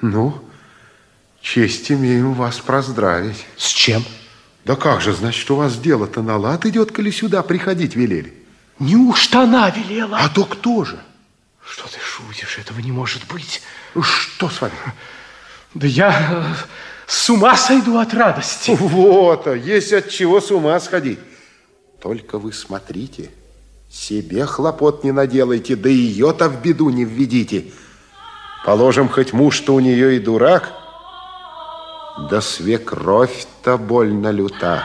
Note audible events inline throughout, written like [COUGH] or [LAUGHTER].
Ну, честь имеем вас поздравить. С чем? Да как же, значит, у вас дело-то на лад идет, коли сюда приходить велели? Неужто она велела? А то кто же? Что ты шутишь? Этого не может быть. Что с вами? Да я э, с ума сойду от радости. Вот, а есть от чего с ума сходить. Только вы смотрите, себе хлопот не наделайте, да ее-то в беду не введите. Положим, хоть муж-то у нее и дурак, да свекровь-то больно люта.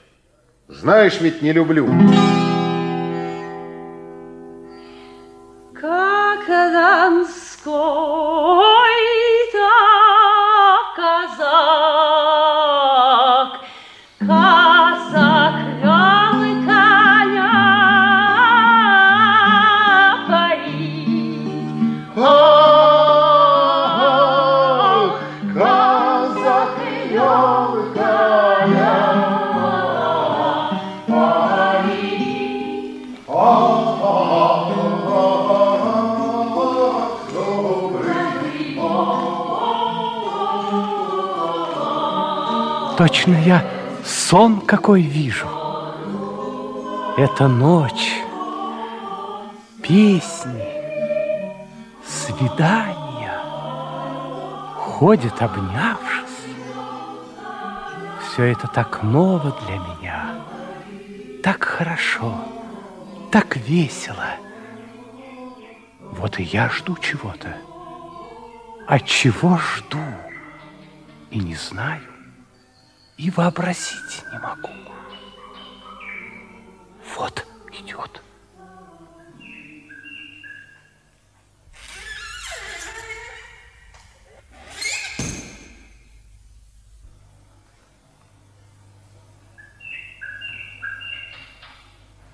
Знаешь, ведь не люблю. Как Донской Точно я сон какой вижу. Это ночь, песни, свидания, ходят обнявшись. Все это так ново для меня, так хорошо, так весело. Вот и я жду чего-то. А чего жду и не знаю и вообразить не могу. Вот идет.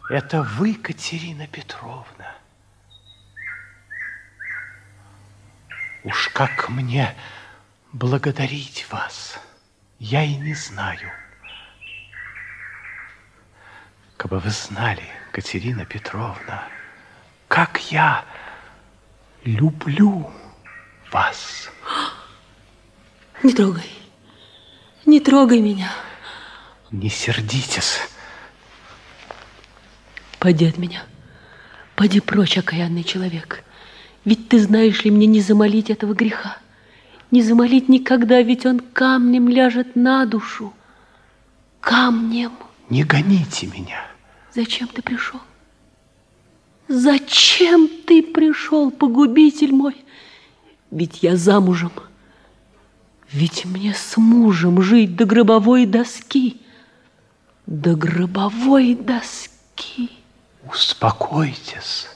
Это вы, Катерина Петровна. Уж как мне благодарить вас я и не знаю. Кабы вы знали, Катерина Петровна, как я люблю вас. [GASPS] Не трогай, не трогай меня. Не сердитесь. Пойди от меня. Пойди прочь, окаянный человек. Ведь ты знаешь ли мне не замолить этого греха не замолить никогда, ведь он камнем ляжет на душу. Камнем. Не гоните меня. Зачем ты пришел? Зачем ты пришел, погубитель мой? Ведь я замужем. Ведь мне с мужем жить до гробовой доски. До гробовой доски. Успокойтесь.